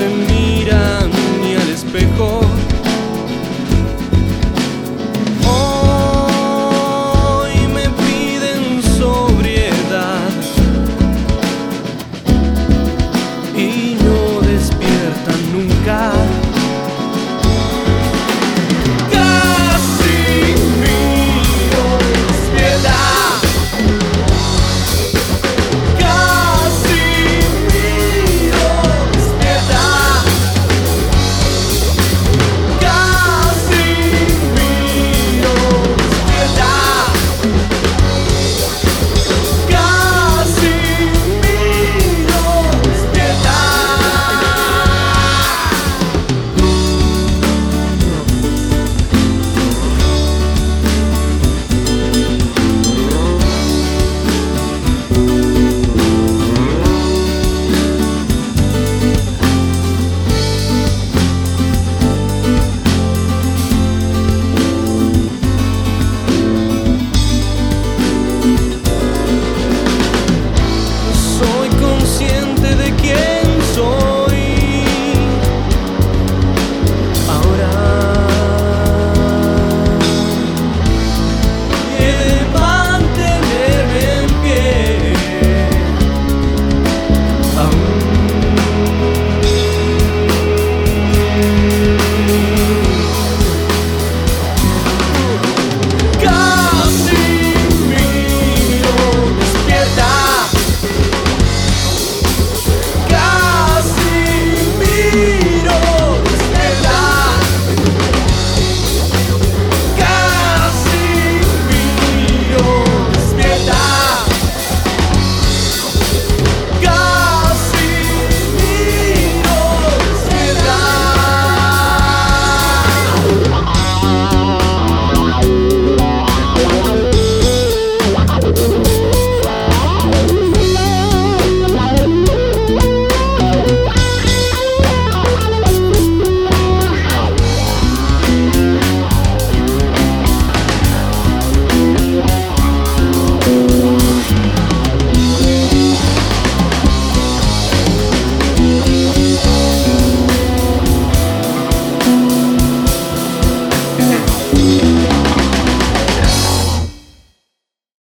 se miran.